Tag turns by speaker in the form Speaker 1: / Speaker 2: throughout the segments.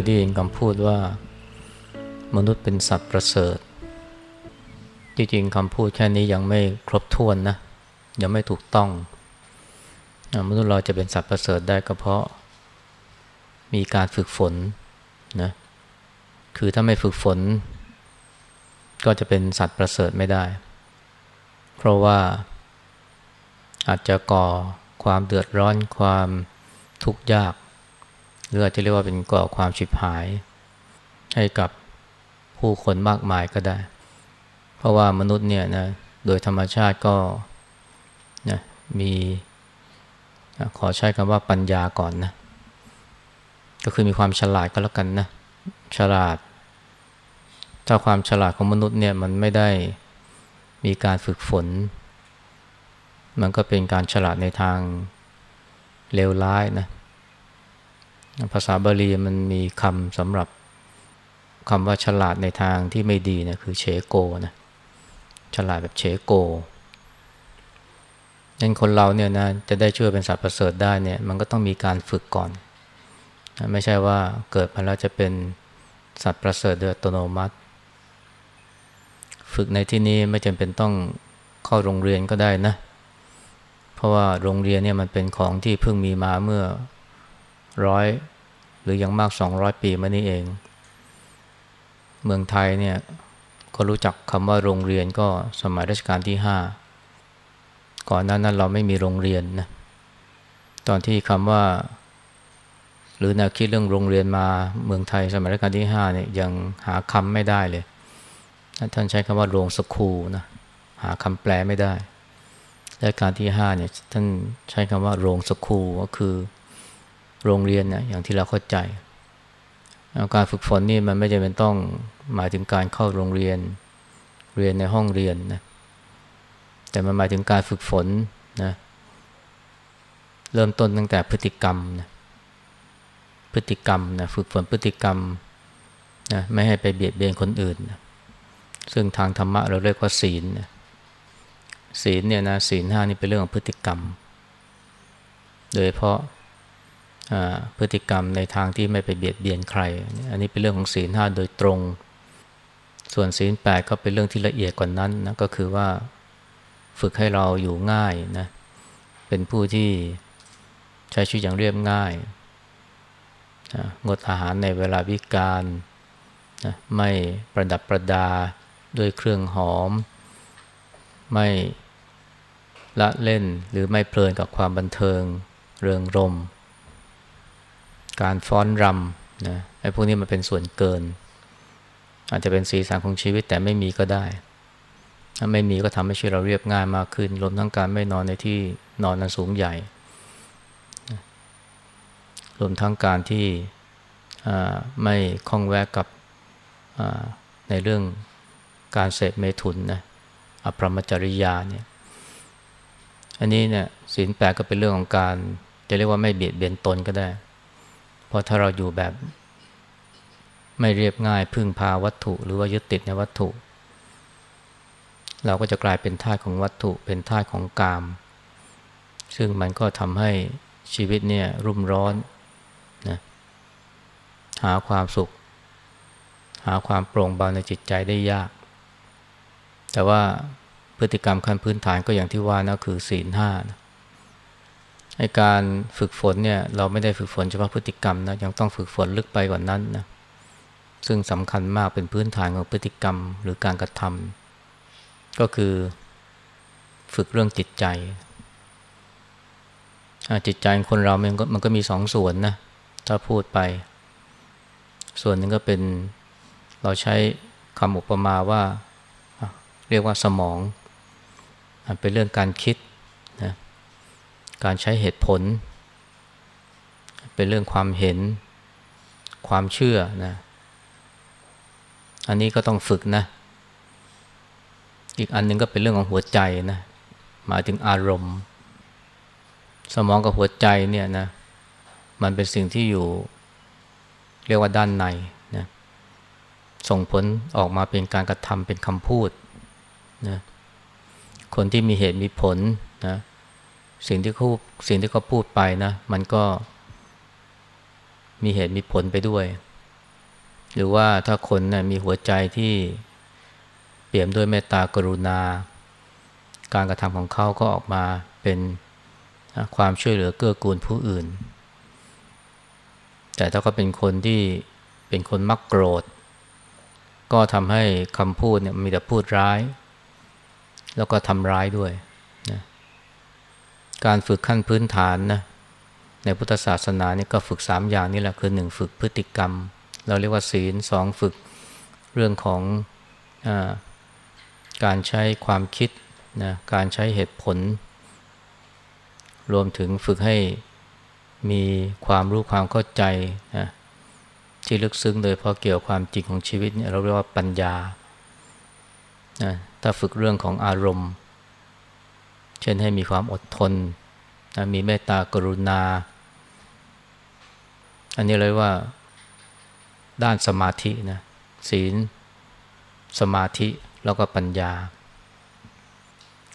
Speaker 1: ยได้ยินคำพูดว่ามนุษย์เป็นสัตว์ประเสริฐ จริงๆคำพูดแค่นี้ยังไม่ครบถ้วนนะ ยังไม่ถูกต้อง มนุษย์เราจะเป็นสัตว์ประเสริฐได้ก็เพราะ มีการฝึกฝนนะ คือถ้าไม่ฝึกฝน ก็จะเป็นสัตว์ประเสริฐไม่ได้ เพราะว่าอาจจะก่อความเดือดร้อนความทุกข์ยาก หรืออาจจะเรียกว่าเป็นก่อความฉิบหาย ให้กับผู้คนมากมายก็ได้ เพราะว่ามนุษย์เนี่ยนะโดยธรรมชาติก็นะมีขอใช้คำว่าปัญญาก่อนนะก็คือมีความฉลาดก็แล้วกันนะฉลาด ถ้าความฉลาดของมนุษย์เนี่ยมันไม่ได้มีการฝึกฝน มันก็เป็นการฉลาดในทางเลวร้ายนะ ภาษาบาลีมันมีคำสำหรับคำว่าฉลาดในทางที่ไม่ดีนะคือเฉโกนะฉลาดแบบเฉโกนั้นคนเราเนี่ยนะจะได้ช่วยเป็นสัตว์ประเสริฐได้เนี่ยมันก็ต้องมีการฝึกก่อน ไม่ใช่ว่าเกิดมาแล้วจะเป็นสัตว์ประเสริฐโดยอัตโนมัติ ฝึกในที่นี้ไม่จำเป็นต้องเข้าโรงเรียนก็ได้นะ เพราะว่าโรงเรียนเนี่ยมันเป็นของที่เพิ่งมีมาเมื่อ ร้อยหรือยังมาก200ปีมานี้เอง เมืองไทยเนี่ยก็รู้จักคำว่าโรงเรียนก็สมัยรัชกาลที่5ก่อนนั้นนั้นเราไม่มีโรงเรียนนะตอนที่คำว่า หรือแนวคิดเรื่องโรงเรียนมาเมืองไทยสมัยรัชกาลที่5เนี่ยยังหาคำไม่ได้เลย ท่านใช้คำว่าโรงสคูลนะหาคำแปลไม่ได้รัชกาลที่5เนี่ยท่านใช้คำว่าโรงสคูลก็คือ โรงเรียนนะอย่างที่เราเข้าใจ การฝึกฝนนี่มันไม่จำเป็นต้องหมายถึงการเข้าโรงเรียนเรียนในห้องเรียนนะแต่มันหมายถึงการฝึกฝนนะเริ่มต้นตั้งแต่พฤติกรรมนะพฤติกรรมนะฝึกฝนพฤติกรรมนะไม่ให้ไปเบียดเบียนคนอื่นนะซึ่งทางธรรมะเราเรียกว่าศีลนะศีลเนี่ยนะศีลห้านี่เป็นเรื่องของพฤติกรรม โดยเพราะ พฤติกรรมในทางที่ไม่ไปเบียดเบียนใคร อันนี้เป็นเรื่องของศีลห้าโดยตรง ส่วนศีลแปดก็เป็นเรื่องที่ละเอียดกว่านั้นนะก็คือว่าฝึกให้เราอยู่ง่ายนะเป็นผู้ที่ใช้ชีวิตอย่างเรียบง่ายนะงดอาหารในเวลาวิกาลนะไม่ประดับประดาด้วยเครื่องหอม ไม่ละเล่นหรือไม่เพลินกับความบันเทิงเริงรม การฟ้อนรำนะไอ้พวกนี้มันเป็นส่วนเกิน อาจจะเป็นสีสันของชีวิตแต่ไม่มีก็ได้ ถ้าไม่มีก็ทำให้ชีวิตเราเรียบง่ายมากขึ้นรวมทั้งการไม่นอนในที่นอนนั้นสูงใหญ่รวมทั้งการที่ไม่คล้องแวะกับในเรื่องการเสพเมถุนนะอภรมจริยาเนี่ยอันนี้เนี่ยศีลแปดก็เป็นเรื่องของการจะเรียกว่าไม่เบียดเบียนตนก็ได้ เพราะถ้าเราอยู่แบบ ไม่เรียบง่ายพึ่งพาวัตถุ หรือว่ายึดติดในวัตถุ เราก็จะกลายเป็นท่าของวัตถุเป็นท่าของกาม ซึ่งมันก็ทำให้ชีวิตเนี่ยรุ่มร้อนนะหาความสุข หาความโปร่งเบาในจิตใจได้ยาก แต่ว่าพฤติกรรมขั้นพื้นฐานก็อย่างที่ว่านะคือศีลห้านะ ในการฝึกฝนเนี่ยเราไม่ได้ฝึกฝนเฉพาะพฤติกรรมนะยังต้องฝึกฝนลึกไปกว่านั้นนะซึ่งสำคัญมากเป็นพื้นฐานของพฤติกรรมหรือการกระทำก็คือฝึกเรื่องจิตใจจิตใจคนเรามันก็มันก็มีสองส่วนนะถ้าพูดไป ส่วนหนึ่งก็เป็นเราใช้คำอุปมาว่า เรียกว่าสมอง เป็นเรื่องการคิด การใช้เหตุผล เป็นเรื่องความเห็น ความเชื่อนะ อันนี้ก็ต้องฝึกนะ อีกอันหนึ่งก็เป็นเรื่องของหัวใจนะ หมายถึงอารมณ์ สมองกับหัวใจเนี่ยนะ มันเป็นสิ่งที่อยู่ เรียกว่าด้านในนะส่งผลออกมาเป็นการกระทำเป็นคำพูดนะคนที่มีเหตุมีผลนะ สิ่งที่เขาสิ่งที่เขาพูดไปนะ มันก็มีเหตุมีผลไปด้วย หรือว่าถ้าคนนะ่ยมีหัวใจที่เปี่ยมด้วยเมตตากรุณา การกระทำของเขาก็ออกมาเป็นความช่วยเหลือเกื้อกูลผู้อื่น แต่ถ้าเขาเป็นคนที่เป็นคนมักโกรธ ก็ทำให้คำพูดเนี่ยมีแต่พูดร้าย แล้วก็ทำร้ายด้วย การฝึกขั้นพื้นฐานนะในพุทธศาสนาเนี่ยก็ฝึกสามอย่างนี่แหละคือหนึ่งฝึกพฤติกรรม เราเรียกว่าศีลสองฝึกเรื่องของอการใช้ความคิดนะการใช้เหตุผล รวมถึงฝึกให้มีความรู้ความเข้าใจนะที่ลึกซึ้งโดยเพราะเกี่ยวความจริงของชีวิตเนี่ยเราเรียกว่าปัญญานะถ้าฝึกเรื่องของอารมณ์ เช่นให้มีความอดทนนะมีเมตตากรุณา อันนี้เลยว่าด้านสมาธินะศีล สมาธิแล้วก็ปัญญา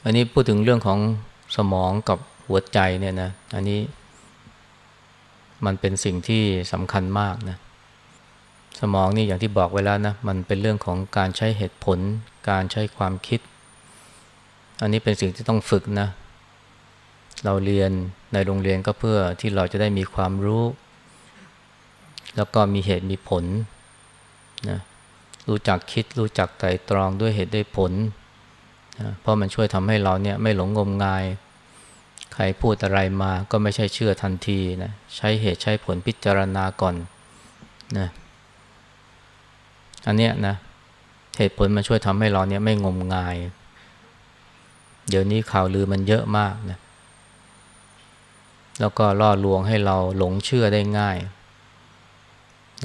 Speaker 1: อันนี้พูดถึงเรื่องของสมองกับหัวใจเนี่ยนะอันนี้มันเป็นสิ่งที่สำคัญมากนะสมองนี่อย่างที่บอกไว้แล้วนะมันเป็นเรื่องของการใช้เหตุผล การใช้ความคิด อันนี้เป็นสิ่งที่ต้องฝึกนะ เราเรียนในโรงเรียนก็เพื่อที่เราจะได้มีความรู้ แล้วก็มีเหตุมีผลนะรู้จักคิดรู้จักไตรตรองด้วยเหตุด้วยผลนะเพราะมันช่วยทำให้เราเนี่ยไม่หลงงมงาย ใครพูดอะไรมาก็ไม่ใช่เชื่อทันทีนะใช้เหตุใช้ผลพิจารณาก่อนนะอันเนี้ยนะเหตุผลมันช่วยทำให้เราเนี่ยไม่งมงาย เดี๋ยวนี้ข่าวลือมันเยอะมากนะแล้วก็ล่อลวงให้เราหลงเชื่อได้ง่าย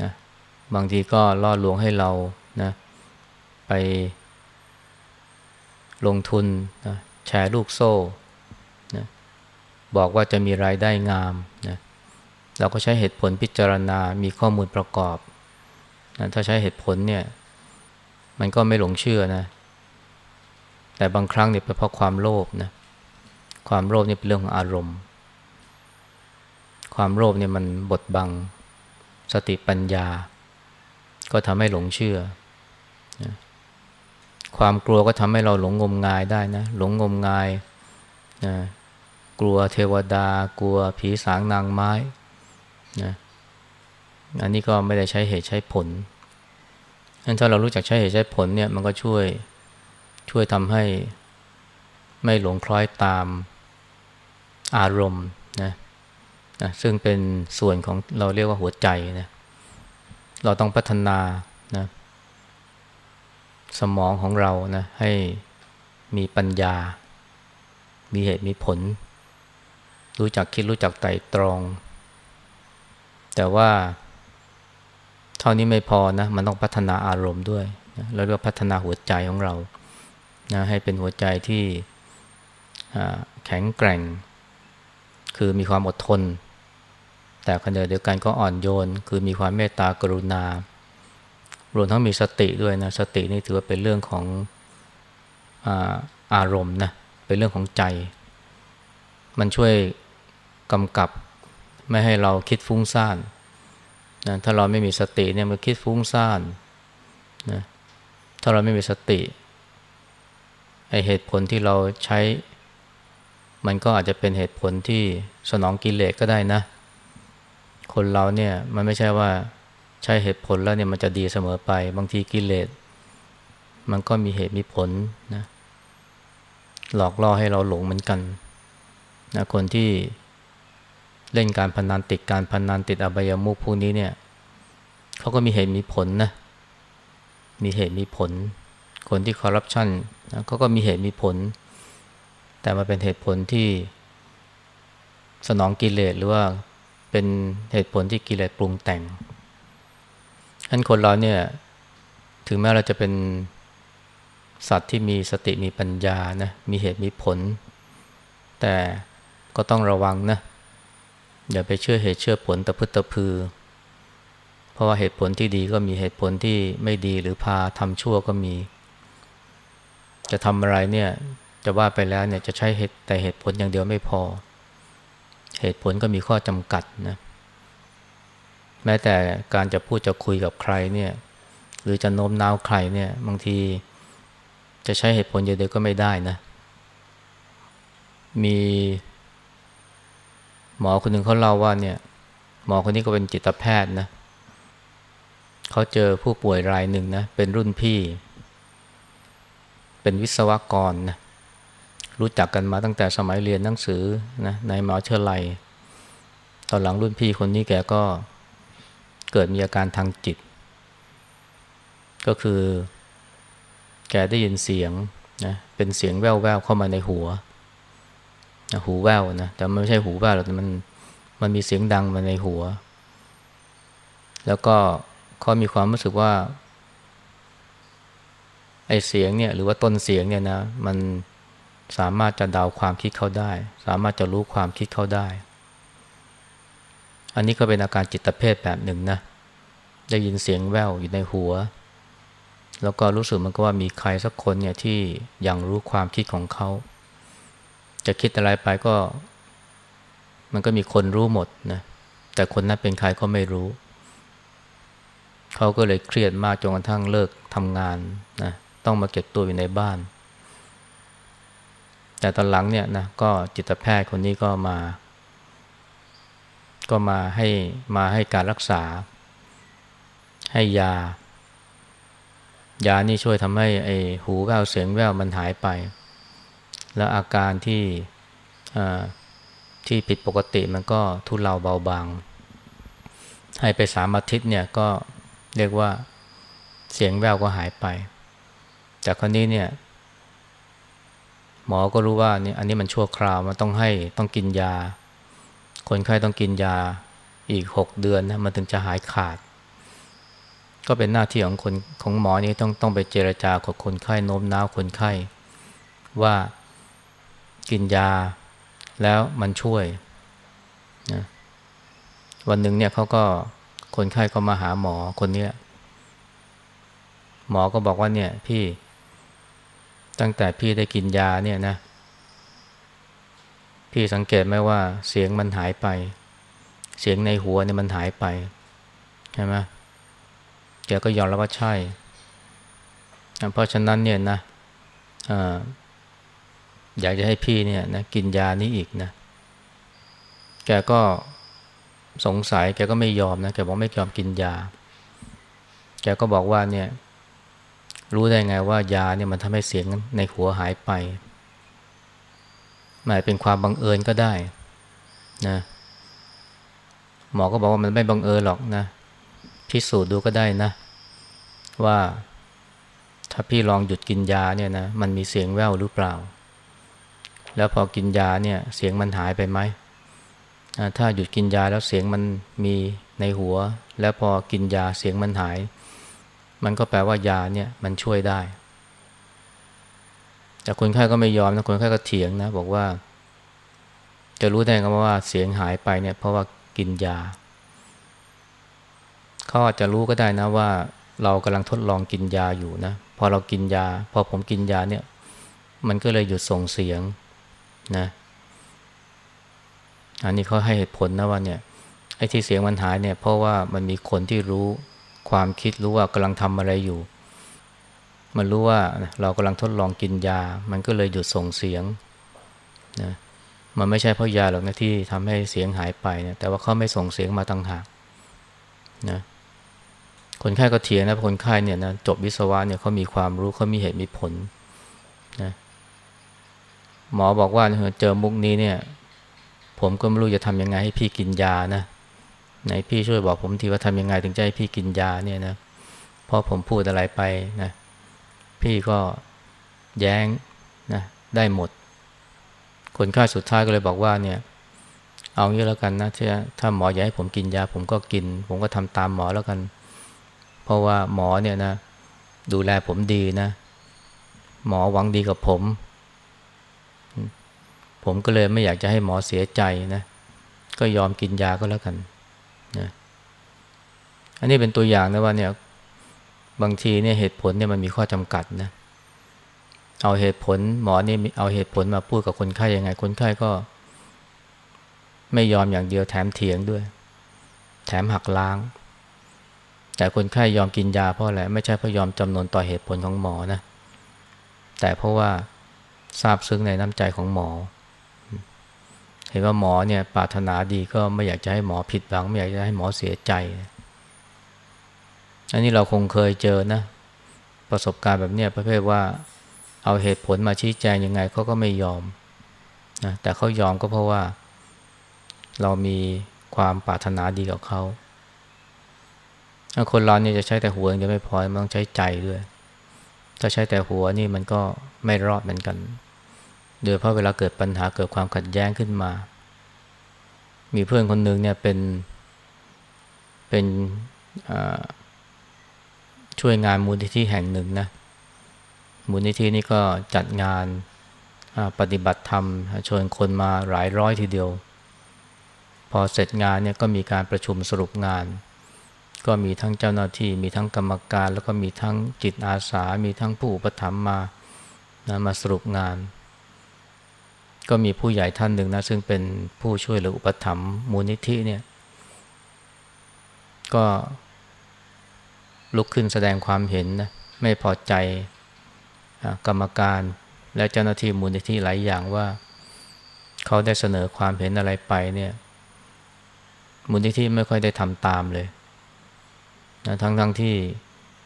Speaker 1: นะบางทีก็ล่อลวงให้เรานะไปลงทุนนะแชร์ลูกโซ่นะบอกว่าจะมีรายได้งามนะเราก็ใช้เหตุผลพิจารณา มีข้อมูลประกอบนะถ้าใช้เหตุผลเนี่ย มันก็ไม่หลงเชื่อนะ แต่บางครั้งเนี่ยเป็นเพราะความโลภนะความโลภนี่เป็นเรื่องของอารมณ์ ความโลภเนี่ยมันบดบังสติปัญญา ก็ทำให้หลงเชื่อความกลัวก็ทำให้เราหลงงมงายได้นะหลงงมงายนะกลัวเทวดา กลัวผีสางนางไม้นะอันนี้ก็ไม่ได้ใช้เหตุใช้ผลงั้นถ้าเรารู้จักใช้เหตุใช้ผลเนี่ยมันก็ช่วย ช่วยทำให้ไม่หลงคล้อยตามอารมณ์นะนะซึ่งเป็นส่วนของเราเรียกว่าหัวใจนะเราต้องพัฒนานะสมองของเรานะให้มีปัญญา มีเหตุมีผล รู้จักคิดรู้จักไต่ตรอง แต่ว่าเท่านี้ไม่พอนะมันต้องพัฒนาอารมณ์ด้วยนะเราเรียกพัฒนาหัวใจของเรา นะให้เป็นหัวใจที่แข็งแกร่ง คือมีความอดทน แต่ขณะเดียวกันก็อ่อนโยน คือมีความเมตตากรุณารวมทั้งมีสติด้วยนะสตินี่ถือว่าเป็นเรื่องของอาอารมณ์นะเป็นเรื่องของใจ มันช่วยกำกับไม่ให้เราคิดฟุ้งซ่านนะถ้าเราไม่มีสติเนี่ยมันคิดฟุ้งซ่านนะถ้าเราไม่มีสติ ไอเหตุผลที่เราใช้ มันก็อาจจะเป็นเหตุผลที่สนองกิเลสก็ได้นะ คนเราเนี่ยมันไม่ใช่ว่าใช้เหตุผลแล้วเนี่ยมันจะดีเสมอไป บางทีกิเลสมันก็มีเหตุมีผลนะหลอกล่อให้เราหลงเหมือนกันนะคนที่เล่นการพนันติดการพนันติดอบายามุขพวกนี้เนี่ยเขาก็มีเหตุมีผลนะมีเหตุมีผล คนที่คอร์รัปชัน นะเขาก็มีเหตุมีผล แต่มาเป็นเหตุผลที่สนองกิเลสหรือว่าเป็นเหตุผลที่กิเลสปรุงแต่งฉะนั้นคนเราเนี่ยถึงแม้เราจะเป็นสัตว์ที่มีสติมีปัญญานะมีเหตุมีผล แต่ก็ต้องระวังนะอย่าไปเชื่อเหตุเชื่อผลตะพึตะพือ เพราะว่าเหตุผลที่ดีก็มีเหตุผลที่ไม่ดีหรือพาทำชั่วก็มี จะทำอะไรเนี่ย จะว่าไปแล้วเนี่ยจะใช้เหตุแต่เหตุผลอย่างเดียวไม่พอ เหตุผลก็มีข้อจำกัดนะแม้แต่การจะพูดจะคุยกับใครเนี่ย หรือจะโน้มน้าวใครเนี่ย บางทีจะใช้เหตุผลเดียวก็ไม่ได้นะ มี หมอคนหนึ่งเขาเล่าว่าเนี่ย หมอคนนี้ก็เป็นจิตแพทย์นะเขาเจอผู้ป่วยรายหนึ่งนะ เป็นรุ่นพี่ เป็นวิศวกรนะรู้จักกันมาตั้งแต่สมัยเรียนหนังสือนะในมหาวิทยาลัย ตอนหลังรุ่นพี่คนนี้แกก็เกิดมีอาการทางจิต ก็คือ แกได้ยินเสียงนะเป็นเสียงแว่วๆเข้ามาในหัวนะหูแว่วนะแต่ไม่ใช่หูแว่วหรอกมันมันมีเสียงดังมาในหัว แล้วก็เขามีความรู้สึกว่า ไอเสียงเนี่ยหรือว่าต้นเสียงเนี่ยนะมันสามารถจะเดาความคิดเขาได้ สามารถจะรู้ความคิดเขาได้ อันนี้ก็เป็นอาการจิตเภทแบบหนึ่งนะได้ยินเสียงแว่วอยู่ในหัว แล้วก็รู้สึกมันก็ว่ามีใครสักคนเนี่ยที่ยังรู้ความคิดของเขา จะคิดอะไรไปก็ มันก็มีคนรู้หมดนะแต่คนนั้นเป็นใครก็ไม่รู้ เขาก็เลยเครียดมากจนกระทั่งเลิกทำงานนะ ต้องมาเก็บตัวอยู่ในบ้าน แต่ตอนหลังเนี่ยนะก็จิตแพทย์คนนี้ก็มา ก็มาให้มาให้การรักษา ให้ยา ยานี่ช่วยทำให้ไอ้หูแว่วเสียงแววมันหายไป แล้วอาการที่ที่ผิดปกติมันก็ทุเลาเบาบาง ให้ไปสามอาทิตย์เนี่ยก็เรียกว่าเสียงแววก็หายไป จากคนนี้เนี่ย หมอก็รู้ว่านี่อันนี้มันชั่วคราวมันต้องให้ต้องกินยา คนไข้ต้องกินยาอีกหกเดือนนะมันถึงจะหายขาด ก็เป็นหน้าที่ของคนของหมอนี่ต้องต้องไปเจรจากับคนไข้โน้มน้าวคนไข้ ว่ากินยาแล้วมันช่วยนะวันหนึ่งเนี่ยเขาก็คนไข้ก็มาหาหมอคนนี้หมอก็บอกว่าเนี่ยพี่ ตั้งแต่พี่ได้กินยาเนี่ยนะ พี่สังเกตไหมว่า เสียงมันหายไป เสียงในหัวเนี่ยมันหายไปใช่ไหมแกก็ยอมรับว่าใช่ เพราะฉะนั้นเนี่ยนะออยากจะให้พี่เนี่ยนะกินยานี้อีกนะ แกก็สงสัยแกก็ไม่ยอมนะแกบอกไม่ยอมกินยา แกก็บอกว่าเนี่ย รู้ได้ไงว่ายาเนี่ยมันทำให้เสียงในหัวหายไปหมายเป็นความบังเอิญก็ได้นะหมอก็บอกว่ามันไม่บังเอิญหรอกนะพิสูจน์ดูก็ได้นะ ว่าถ้าพี่ลองหยุดกินยาเนี่ยนะมันมีเสียงแว่วหรือเปล่า แล้วพอกินยาเนี่ยเสียงมันหายไปไหมถ้าหยุดกินยาแล้วเสียงมันมีในหัว แล้วพอกินยาเสียงมันหาย มันก็แปลว่ายาเนี่ยมันช่วยได้ แต่คนไข้ก็ไม่ยอมนะคนไข้ก็เถียงนะ บอกว่า จะรู้ได้ไงว่าเสียงหายไปเนี่ย เพราะว่ากินยาเขาอาจจะรู้ก็ได้นะว่า เรากำลังทดลองกินยาอยู่นะพอเรากินยา พอผมกินยาเนี่ย มันก็เลยหยุดส่งเสียงนะอันนี้เขาให้เหตุผลนะว่าเนี่ยไอ้ที่เสียงมันหายเนี่ย เพราะว่ามันมีคนที่รู้ ความคิดรู้ว่ากำลังทำอะไรอยู่ มันรู้ว่าเรากำลังทดลองกินยา มันก็เลยหยุดส่งเสียงนะมันไม่ใช่เพราะยาหรอกนะที่ทำให้เสียงหายไปนะแต่ว่าเขาไม่ส่งเสียงมาตั้งหากนะคนไข้ก็เถียงนะคนไข้เนี่ยนะจบวิศวะเนี่ยเขามีความรู้เขามีเหตุมีผลนะหมอบอกว่าเจอมุกนี้เนี่ย ผมก็ไม่รู้จะทำยังไงให้พี่กินยานะ ไหนพี่ช่วยบอกผมทีว่าทำยังไงถึงจะให้พี่กินยาเนี่ยนะเพราะผมพูดอะไรไปนะพี่ก็แย้งนะได้หมด คนไข้สุดท้ายก็เลยบอกว่าเนี่ย เอางี้แล้วกันนะถ้าถ้าหมออยากให้ผมกินยา ผมก็กิน ผมก็ทำตามหมอแล้วกัน เพราะว่าหมอเนี่ยนะ ดูแลผมดีนะ หมอหวังดีกับผม ผมก็เลยไม่อยากจะให้หมอเสียใจนะ ก็ยอมกินยาก็แล้วกัน นะอันนี้เป็นตัวอย่างนะว่าเนี่ยบางทีเนี่ยเหตุผลเนี่ยมันมีข้อจำกัดนะ เอาเหตุผลหมอนี่เอาเหตุผลมาพูดกับคนไข้ยังไง คนไข้ก็ ไม่ยอมอย่างเดียวแถมเถียงด้วย แถมหักล้าง แต่คนไข้ยอมกินยาเพราะอะไรไม่ใช่เพราะยอมจำนนต่อเหตุผลของหมอนะ แต่เพราะว่าทราบซึ้งในน้ำใจของหมอ เห็นว่าหมอเนี่ยปรารถนาดีก็ไม่อยากจะให้หมอผิดหวัง ไม่อยากจะให้หมอเสียใจอันนี้เราคงเคยเจอนะ ประสบการณ์แบบนี้ประเภทว่า เอาเหตุผลมาชี้แจงยังไงเขาก็ไม่ยอมนะแต่เขายอมก็เพราะว่า เรามีความปรารถนาดีกับเขาคนเราเนี่ยจะใช้แต่หัวอย่างเดียวไม่พอมันต้องใช้ใจด้วย ถ้าใช้แต่หัวนี่มันก็ไม่รอดเหมือนกัน โดยเพราะเวลาเกิดปัญหาเกิดความขัดแย้งขึ้นมา มีเพื่อนคนหนึ่งเนี่ยเป็นเป็นช่วยงานมูลนิธิแห่งหนึ่งนะมูลนิธินี่ก็จัดงานปฏิบัติธรรมชวนคนมาหลายร้อยทีเดียว พอเสร็จงานเนี่ยก็มีการประชุมสรุปงาน ก็มีทั้งเจ้าหน้าที่มีทั้งกรรมการ แล้วก็มีทั้งจิตอาสา มีทั้งผู้อุปถัมภ์มานะมาสรุปงาน ก็มีผู้ใหญ่ท่านหนึ่งนะซึ่งเป็นผู้ช่วยหรืออุปถัมภ์มูลนิธิเนี่ยก็ลุกขึ้นแสดงความเห็นนะไม่พอใจกรรมการและเจ้าหน้าที่มูลนิธิหลายอย่างว่า เขาได้เสนอความเห็นอะไรไปเนี่ยมูลนิธิไม่ค่อยได้ทำตามเลยนะทั้งทั้งที่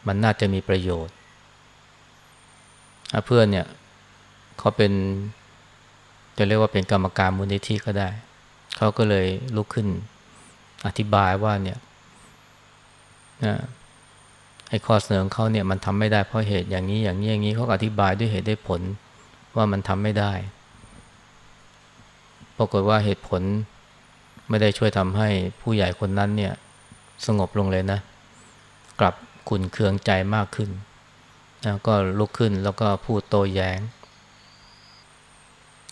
Speaker 1: มันน่าจะมีประโยชน์เพื่อนเนี่ยเขาเป็น จะเรียกว่าเป็นกรรมการมูลนิธิก็ได้ เขาก็เลยลุกขึ้นอธิบายว่าเนี่ยนะไอ้ข้อเสนอของเขาเนี่ยมันทำไม่ได้เพราะเหตุอย่างนี้อย่างนี้อย่างนี้เขาอธิบายด้วยเหตุด้วยผลว่ามันทำไม่ได้ ปรากฏว่าเหตุผลไม่ได้ช่วยทำให้ผู้ใหญ่คนนั้นเนี่ยสงบลงเลยนะ กลับขุนเคืองใจมากขึ้นนะก็ลุกขึ้นแล้วก็พูดโต้แยง้ง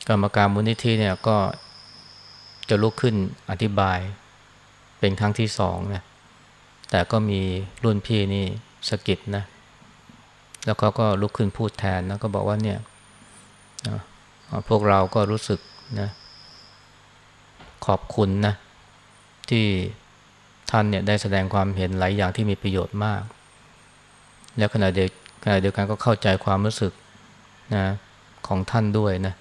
Speaker 1: กรรมการมูลนิธิเนี่ยก็จะลุกขึ้นอธิบายเป็นครั้งที่สองนะแต่ก็มีรุ่นพี่นี่สกิดนะ แล้วเขาก็ลุกขึ้นพูดแทนนะก็บอกว่าเนี่ยพวกเราก็รู้สึกนะขอบคุณนะที่ท่านเนี่ยได้แสดงความเห็นหลายอย่างที่มีประโยชน์มาก แล้วขณะเดียวขณะเดียวกันก็เข้าใจความรู้สึกนะของท่านด้วยนะ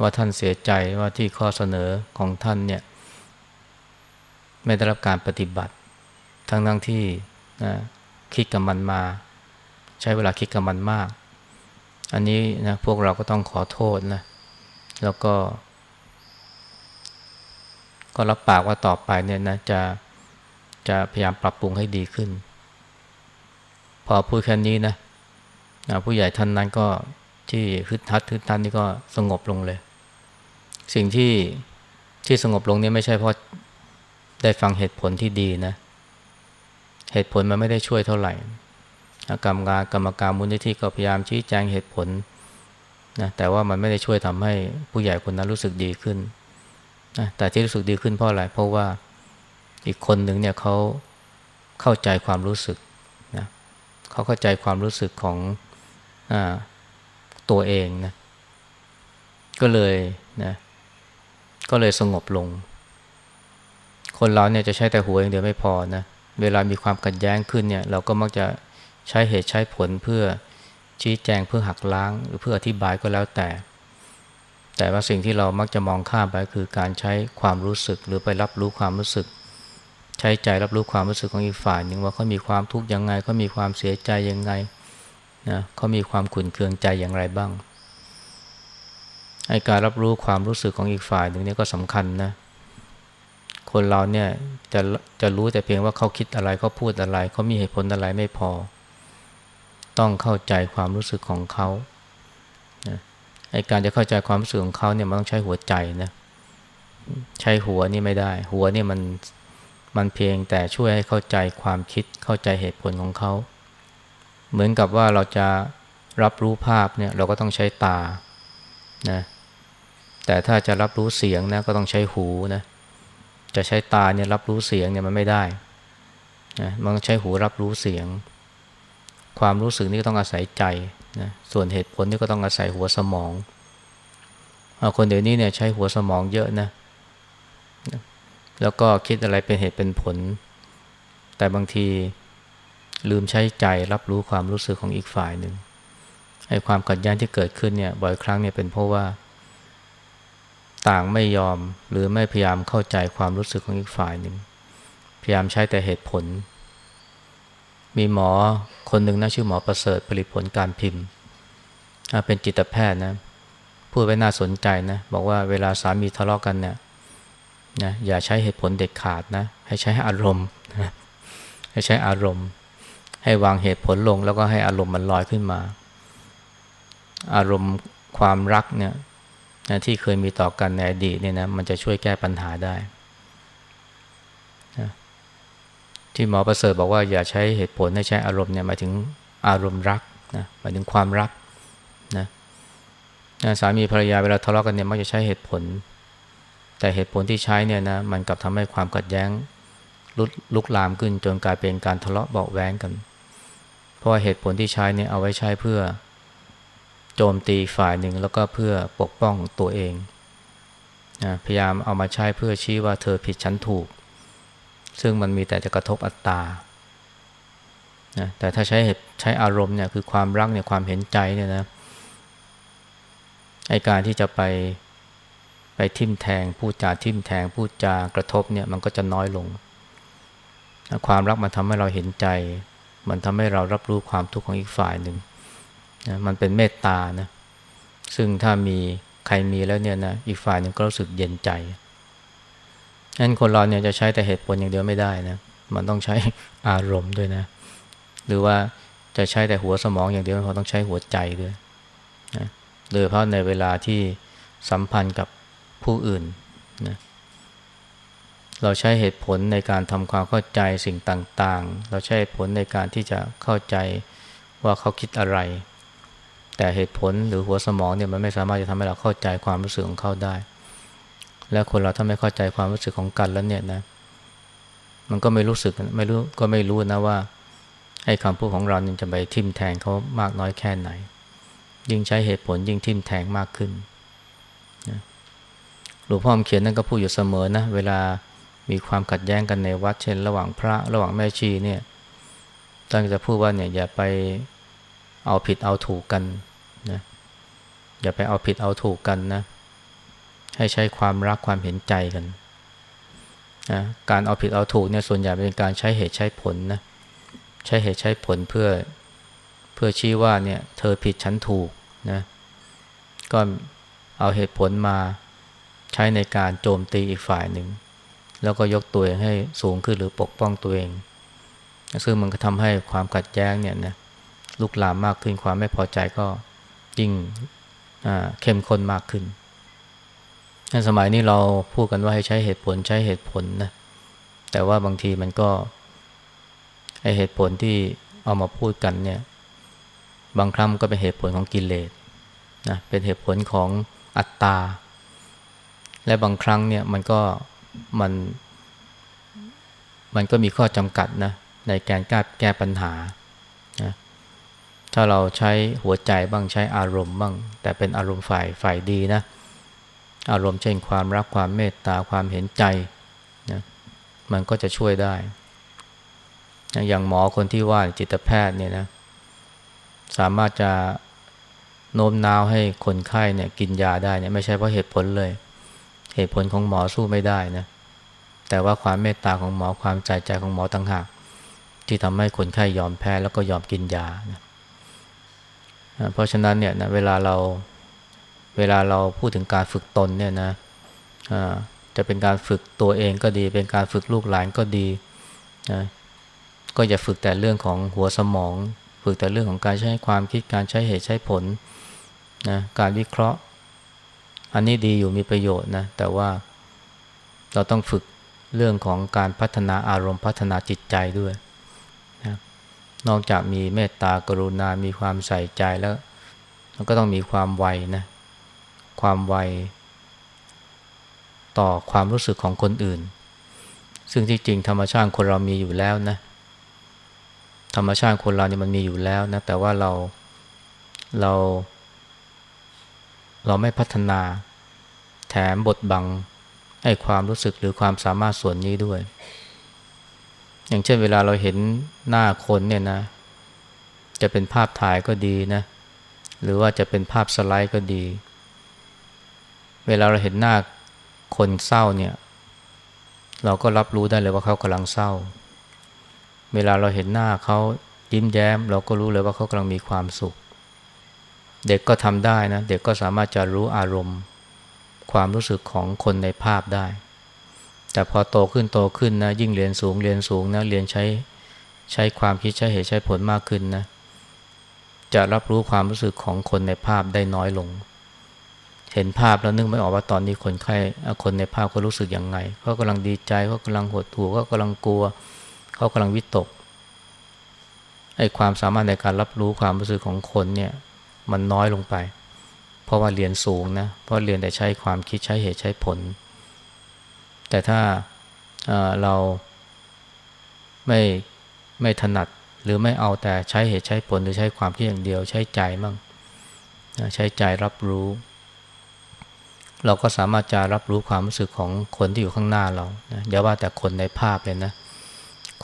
Speaker 1: ว่าท่านเสียใจว่าที่ข้อเสนอของท่านเนี่ยไม่ได้รับการปฏิบัติ ทั้งทั้งที่นะคิดกับมันมา ใช้เวลาคิดกับมันมาก อันนี้นะพวกเราก็ต้องขอโทษนะแล้วก็ ก็รับปากว่าต่อไปเนี่ยนะจะจะพยายามปรับปรุงให้ดีขึ้น พอพูดแค่นี้นะผู้ใหญ่ท่านนั้นก็ที่ฮึดทัดฮึดทันนี่ก็สงบลงเลย สิ่งที่ที่สงบลงนี่ไม่ใช่เพราะได้ฟังเหตุผลที่ดีนะ เหตุผลมันไม่ได้ช่วยเท่าไหร่กรรมการกรรมการมูลนิธิก็พยายามชี้แจงเหตุผลนะแต่ว่ามันไม่ได้ช่วยทำให้ผู้ใหญ่คนนั้นรู้สึกดีขึ้นนะแต่ที่รู้สึกดีขึ้นเพราะอะไรเพราะว่าอีกคนหนึ่งเนี่ยเขาเข้าใจความรู้สึกนะเขาเข้าใจความรู้สึกของอตัวเองนะก็เลยนะ ก็เลยสงบลง คนเราเนี่ยจะใช้แต่หัวอย่างเดียวไม่พอนะเวลามีความกัดแย้งขึ้นเนี่ย เราก็มักจะใช้เหตุใช้ผลเพื่อชี้แจงเพื่อหักล้าง หรือเพื่ออธิบายก็แล้วแต่ แต่ว่าสิ่งที่เรามักจะมองข้ามไปคือการใช้ความรู้สึกหรือไปรับรู้ความรู้สึก ใช้ใจรับรู้ความรู้สึกของอีกฝ่ายหนึ่งว่าเขามีความทุกข์ยังไงเขามีความเสียใจยังไงนะเขามีความขุ่นเคืองใจอย่างไรบ้าง ไอการรับรู้ความรู้สึกของอีกฝ่ายหนึ่งนี่ก็สำคัญนะ คนเราเนี่ยจะจะรู้แต่เพียงว่าเขาคิดอะไรเขาพูดอะไรเขามีเหตุผลอะไรไม่พอ ต้องเข้าใจความรู้สึกของเขาไอการจะเข้าใจความรู้สึกของเขาเนี่ยมันต้องใช้หัวใจนะ ใช้หัวนี่ไม่ได้ หัวนี่มันมันเพียงแต่ช่วยให้เข้าใจความคิดเข้าใจเหตุผลของเขา เหมือนกับว่าเราจะรับรู้ภาพเนี่ยเราก็ต้องใช้ตานะ แต่ถ้าจะรับรู้เสียงนะก็ต้องใช้หูนะ จะใช้ตาเนี่ยรับรู้เสียงเนี่ยมันไม่ได้นะมันต้องใช้หูรับรู้เสียง ความรู้สึกนี่ก็ต้องอาศัยใจนะส่วนเหตุผลนี่ก็ต้องอาศัยหัวสมองคนเดี๋ยวนี้เนี่ยใช้หัวสมองเยอะนะ แล้วก็คิดอะไรเป็นเหตุเป็นผล แต่บางทีลืมใช้ใจรับรู้ความรู้สึกของอีกฝ่ายหนึ่งไอ้ความขัดแย้งที่เกิดขึ้นเนี่ยบ่อยครั้งเนี่ยเป็นเพราะว่า ต่างไม่ยอมหรือไม่พยายามเข้าใจความรู้สึกของอีกฝ่ายหนึ่ง พยายามใช้แต่เหตุผล มีหมอคนหนึ่งนะชื่อหมอประเสริฐผลิตผลการพิมพ์ เป็นจิตแพทย์นะพูดไว้น่าสนใจนะ บอกว่าเวลาสามีทะเลาะกกันเนี่ยนะอย่าใช้เหตุผลเด็ดขาดนะให้ใช้อารมณ์นะให้ใช้อารมณ์ ให้วางเหตุผลลงแล้วก็ให้อารมณ์มันลอยขึ้นมา อารมณ์ความรักเนี่ย นะที่เคยมีต่อกันในอดีตเนี่ยนะมันจะช่วยแก้ปัญหาได้นะที่หมอประเสริฐบอกว่าอย่าใช้เหตุผลให้ใช้อารมณ์เนี่ยหมายถึงอารมณ์รักนะหมายถึงความรักนะสามีภรรยาเวลาทะเลาะกันเนี่ยมักจะใช้เหตุผล แต่เหตุผลที่ใช้เนี่ยนะมันกลับทำให้ความขัดแย้งลุลุกลามขึ้นจนกลายเป็นการทะเลาะเบาแวงกัน เพราะเหตุผลที่ใช้เนี่ยเอาไว้ใช้เพื่อ โจมตีฝ่ายหนึ่งแล้วก็เพื่อปกป้องตัวเองนะพยายามเอามาใช้เพื่อชี้ว่าเธอผิดฉันถูก ซึ่งมันมีแต่จะกระทบอัตตานะแต่ถ้าใช้เหตุใช้อารมณ์เนี่ยคือความรักเนี่ยความเห็นใจเนี่ยนะไอการที่จะไปไปทิมแทงพูดจาทิมแทงพูดจากระทบเนี่ยมันก็จะน้อยลง ความรักมันทำให้เราเห็นใจ มันทำให้เรารับรู้ความทุกข์ของอีกฝ่ายหนึ่ง นะมันเป็นเมตตานะซึ่งถ้ามีใครมีแล้วเนี่ยนะอีกฝ่ายหนึ่งก็รู้สึกเย็นใจงั้นคนเราเนี่ยจะใช้แต่เหตุผลอย่างเดียวไม่ได้นะมันต้องใช้อารมณ์ด้วยนะ หรือว่าจะใช้แต่หัวสมองอย่างเดียวไม่พอต้องใช้หัวใจด้วยนะโดยเพราะในเวลาที่สัมพันธ์กับผู้อื่นนะเราใช้เหตุผลในการทำความเข้าใจสิ่งต่าง ๆ เราใช้เหตุผลในการที่จะเข้าใจว่าเขาคิดอะไร แต่เหตุผลหรือหัวสมองเนี่ยมันไม่สามารถจะทำให้เราเข้าใจความรู้สึกของเขาได้ และคนเราถ้าไม่เข้าใจความรู้สึกของกันแล้วเนี่ยนะ มันก็ไม่รู้สึกไม่รู้ก็ไม่รู้นะว่าให้คำพูดของเราเนี่ยจะไปทิ่มแทงเขามากน้อยแค่ไหน ยิ่งใช้เหตุผลยิ่งทิ่มแทงมากขึ้นนะหลวงพ่อเขียนนั่นก็พูดอยู่เสมอนะเวลามีความขัดแย้งกันในวัดเช่น ระหว่างพระระหว่างแม่ชีเนี่ยตั้งจะพูดว่าเนี่ยอย่าไป เอาผิดเอาถูกกันนะอย่าไปเอาผิดเอาถูกกันนะ ให้ใช้ความรักความเห็นใจกันนะการเอาผิดเอาถูกเนี่ยส่วนใหญ่เป็นการใช้เหตุใช้ผลนะใช้เหตุใช้ผลเพื่อเพื่อชี้ว่าเนี่ยเธอผิดฉันถูกนะก็เอาเหตุผลมาใช้ในการโจมตีอีกฝ่ายหนึ่ง แล้วก็ยกตัวเองให้สูงขึ้นหรือปกป้องตัวเอง ซึ่งมันก็ทำให้ความขัดแย้งเนี่ยนะ ลุกลามมากขึ้น ความไม่พอใจก็ยิ่งเข้มข้นมากขึ้นในสมัยนี้เราพูดกันว่าให้ใช้เหตุผลใช้เหตุผลนะแต่ว่าบางทีมันก็ไอเหตุผลที่เอามาพูดกันเนี่ย บางครั้งก็เป็นเหตุผลของกิเลสนะเป็นเหตุผลของอัตตา และบางครั้งเนี่ยมันก็มัน มันก็มีข้อจำกัดนะในการแก้แก้ปัญหา ถ้าเราใช้หัวใจบ้างใช้อารมณ์บ้าง แต่เป็นอารมณ์ฝ่ายฝ่ายดีนะ อารมณ์เช่นความรักความเมตตาความเห็นใจนะมันก็จะช่วยได้นะอย่างหมอคนที่ว่าจิตแพทย์เนี่ยนะสามารถจะโน้มน้าวให้คนไข้เนี่ยกินยาได้เนี่ยไม่ใช่เพราะเหตุผลเลย เหตุผลของหมอสู้ไม่ได้นะแต่ว่าความเมตตาของหมอความใจใจของหมอต่างหากที่ทำให้คนไข้ยอมแพ้แล้วก็ยอมกินยานะ เพราะฉะนั้นเนี่ยนะเวลาเราเวลาเราพูดถึงการฝึกตนเนี่ยนะจะเป็นการฝึกตัวเองก็ดี เป็นการฝึกลูกหลานก็ดีนะก็อย่าฝึกแต่เรื่องของหัวสมอง ฝึกแต่เรื่องของการใช้ความคิดการใช้เหตุใช้ผลนะการวิเคราะห์ อันนี้ดีอยู่มีประโยชน์นะแต่ว่าเราต้องฝึกเรื่องของการพัฒนาอารมณ์พัฒนาจิตใจด้วย นอกจากมีเมตตากรุณา มีความใส่ใจแล้วมันก็ต้องมีความไวนะ ความไวต่อความรู้สึกของคนอื่น ซึ่งที่จริงธรรมชาติคนเรามีอยู่แล้วนะ ธรรมชาติคนเราเนี่ยมันมีอยู่แล้วนะ แต่ว่าเรา เรา เราไม่พัฒนา แถมบทบังไอ้ความรู้สึกหรือความสามารถส่วนนี้ด้วย อย่างเช่นเวลาเราเห็นหน้าคนเนี่ยนะ จะเป็นภาพถ่ายก็ดีนะ หรือว่าจะเป็นภาพสไลด์ก็ดี เวลาเราเห็นหน้าคนเศร้าเนี่ย เราก็รับรู้ได้เลยว่าเขากำลังเศร้า เวลาเราเห็นหน้าเขายิ้มแย้ม เราก็รู้เลยว่าเขากำลังมีความสุข เด็กก็ทำได้นะ เด็กก็สามารถจะรู้อารมณ์ ความรู้สึกของคนในภาพได้ แต่พอโตขึ้นโตขึ้นนะยิ่งเรียนสูงเรียนสูงนะเรียนใช้ใช้ความคิดใช้เหตุใช้ผลมากขึ้นนะจะรับรู้ความรู้สึกของคนในภาพได้น้อยลง เห็นภาพแล้วนึกไม่ออกว่าตอนนี้คนไข้คนในภาพเขารู้สึกยังไงเขากำลังดีใจเขากำลังหดหู่เขากำลังกลัวเขากำลังวิตกไอ้ความสามารถในการรับรู้ความรู้สึกของคนเนี่ยมันน้อยลงไป เพราะว่าเรียนสูงนะเพราะเรียนแต่ใช้ความคิดใช้เหตุใช้ผล แต่ถ้าเราไม่ไม่ถนัดหรือไม่เอาแต่ใช้เหตุใช้ผลหรือใช้ความคิดอย่างเดียว ใช้ใจมั่งใช้ใจรับรู้ เราก็สามารถจะรับรู้ความรู้สึกของคนที่อยู่ข้างหน้าเราอย่าว่าแต่คนในภาพเลยนะ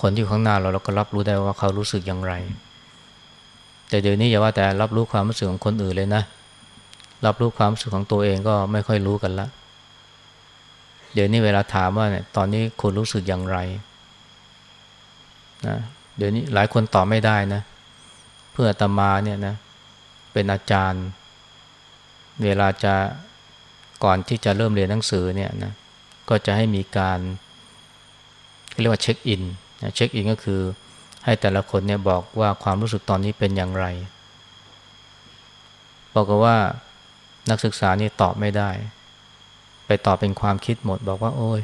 Speaker 1: คนที่อยู่ข้างหน้าเราเราก็รับรู้ได้ว่าเขารู้สึกอย่างไร แต่เดี๋ยวนี้อย่าว่าแต่รับรู้ความรู้สึกของคนอื่นเลยนะ รับรู้ความรู้สึกของตัวเองก็ไม่ค่อยรู้กันละ เดี๋ยวนี้เวลาถามว่าเนี่ยตอนนี้คุณรู้สึกอย่างไรนะเดี๋ยวนี้หลายคนตอบไม่ได้นะ เพื่อตมาเนี่ยนะเป็นอาจารย์ เวลาจะก่อนที่จะเริ่มเรียนหนังสือเนี่ยนะก็จะให้มีการเรียกว่าเช็คอินเช็คอินก็คือให้แต่ละคนเนี่ยบอกว่าความรู้สึกตอนนี้เป็นอย่างไรบอกว่านักศึกษานี่ตอบไม่ได้ ไปตอบเป็นความคิดหมด บอกว่า โอ้ย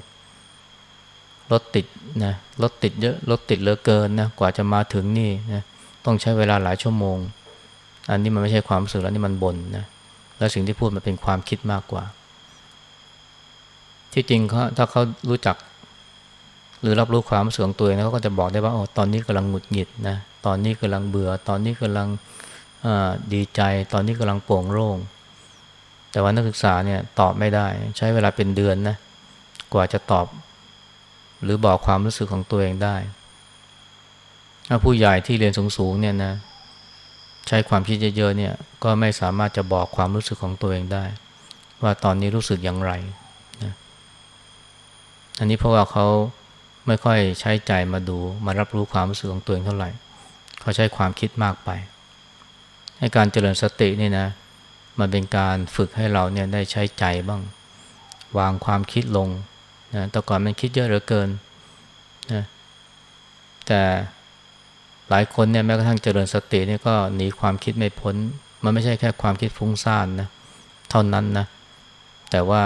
Speaker 1: รถติดนะรถติดเยอะรถติดเหลือเกินนะกว่าจะมาถึงนี่นะต้องใช้เวลาหลายชั่วโมง อันนี้มันไม่ใช่ความรู้สึกแล้วนี่มันบ่นนะแล้วสิ่งที่พูดมันเป็นความคิดมากกว่า ที่จริงเขาถ้าเขารู้จัก หรือรับรู้ความรู้สึกของตัวเองแล้วก็จะบอกได้ว่าโอ้ตอนนี้กำลังหงุดหงิดนะตอนนี้กำลังเบื่อ ตอนนี้กำลังดีใจ ตอนนี้กำลังโปร่งโล่ง แต่ว่านักศึกษาเนี่ยตอบไม่ได้ ใช้เวลาเป็นเดือนนะกว่าจะตอบ หรือบอกความรู้สึกของตัวเองได้ถ้าผู้ใหญ่ที่เรียนสูงๆเนี่ยนะใช้ความคิดเยอะๆเนี่ยก็ไม่สามารถจะบอกความรู้สึกของตัวเองได้ ว่าตอนนี้รู้สึกอย่างไรนะอันนี้เพราะว่าเขาไม่ค่อยใช้ใจมาดูมารับรู้ความรู้สึกของตัวเองเท่าไหร่ เขาใช้ความคิดมากไป ให้การเจริญสตินี่นะ มันเป็นการฝึกให้เราเนี่ยได้ใช้ใจบ้าง วางความคิดลงนะแต่ก่อนมันคิดเยอะเหลือเกินนะแต่หลายคนเนี่ยแม้กระทั่งเจริญสติเนี่ยก็หนีความคิดไม่พ้น มันไม่ใช่แค่ความคิดฟุ้งซ่านนะเท่านั้นนะ แต่ว่า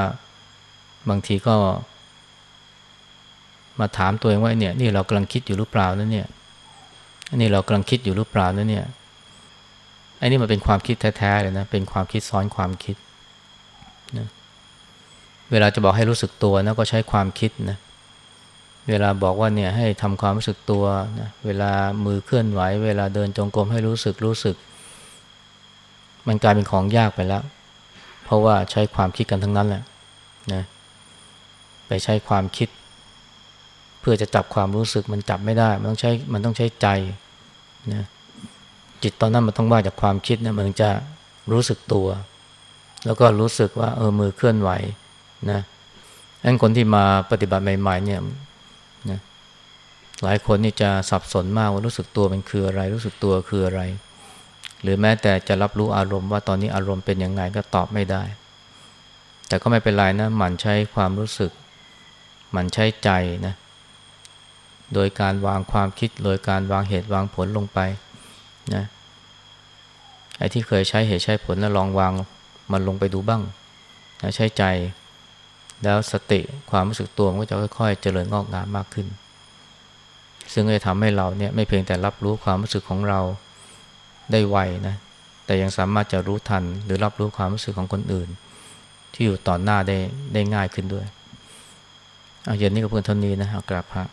Speaker 1: บางทีก็ มาถามตัวเองว่าเนี่ย นี่เรากำลังคิดอยู่หรือเปล่านั่นเนี่ยนี่เรากำลังคิดอยู่หรือเปล่านั่นเนี่ย อ้นี่มันเป็นความคิดแท้ๆเลยนะ เป็นความคิดซ้อนความคิดนะเวลาจะบอกให้รู้สึกตัวนะก็ใช้ความคิดนะ เวลาบอกว่าเนี่ยให้ทำความรู้สึกตัวนะ เวลามือเคลื่อนไหว เวลาเดินจงกรมให้รู้สึกรู้สึก มันกลายเป็นของยากไปแล้ว เพราะว่าใช้ความคิดกันทั้งนั้นแหละนะไปใช้ความคิด เพื่อจะจับความรู้สึกมันจับไม่ได้ มันต้องใช้มันต้องใช้ใจนะ จิตตอนนั้นมันต้องว่าจากความคิดนะมันจะรู้สึกตัว แล้วก็รู้สึกว่า เออมือเคลื่อนไหวนะอันคนที่มาปฏิบัติใหม่ ๆ เนี่ยนะหลายคนนี่จะสับสนมากว่ารู้สึกตัวมันคืออะไร รู้สึกตัวคืออะไร หรือแม้แต่จะรับรู้อารมณ์ว่าตอนนี้อารมณ์เป็นยังไงก็ตอบไม่ได้ แต่ก็ไม่เป็นไรนะหมั่นใช้ความรู้สึกหมั่นใช้ใจนะโดยการวางความคิดโดยการวางเหตุวางผลลงไป นะไอ้ที่เคยใช้เหตุใช้ผลแล้วลองวางมันลงไปดูบ้างนะใช้ใจ แล้วสติความรู้สึกตัวมันก็จะค่อยๆ เจริญงอกงามมากขึ้น ซึ่งจะทำให้เราเนี่ยไม่เพียงแต่รับรู้ความรู้สึกของเราได้ไวนะแต่ยังสามารถจะรู้ทันหรือรับรู้ความรู้สึกของคนอื่น ที่อยู่ต่อหน้าได้ได้ง่ายขึ้นด้วย เอาเย็นนี้ก็เพื่อนเท่านี้นะกราบพระ